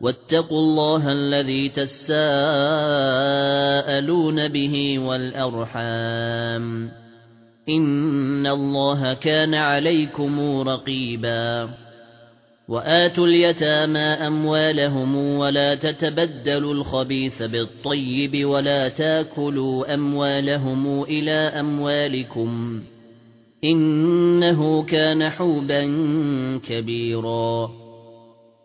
واتقوا الله الذي تساءلون به والأرحام. إن الله كان عليكم رقيبا. وآتوا اليتامى أموالهم ولا تتبدلوا الخبيث بالطيب ولا تاكلوا أموالهم إلى أموالكم. إنه كان حوبا كبيرا.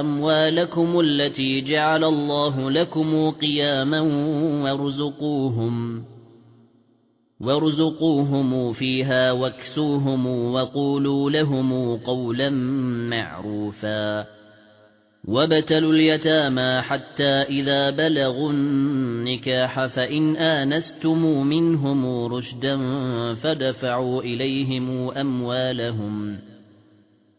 أَمْوَالَكُمُ الَّتِي جَعَلَ اللَّهُ لَكُمْ قِيَامًا وَارْزُقُوهُمْ وَارْزُقُوهُمْ فِيهَا وَاكْسُوهُمْ وَقُولُوا لَهُمْ قَوْلًا مَّعْرُوفًا وَابْتَلُوا الْيَتَامَى حَتَّى إِذَا بَلَغُوا النِّكَاحَ فَإِنْ آنَسْتُم مِّنْهُمْ رُشْدًا فَادْفَعُوا إِلَيْهِمْ أَمْوَالَهُمْ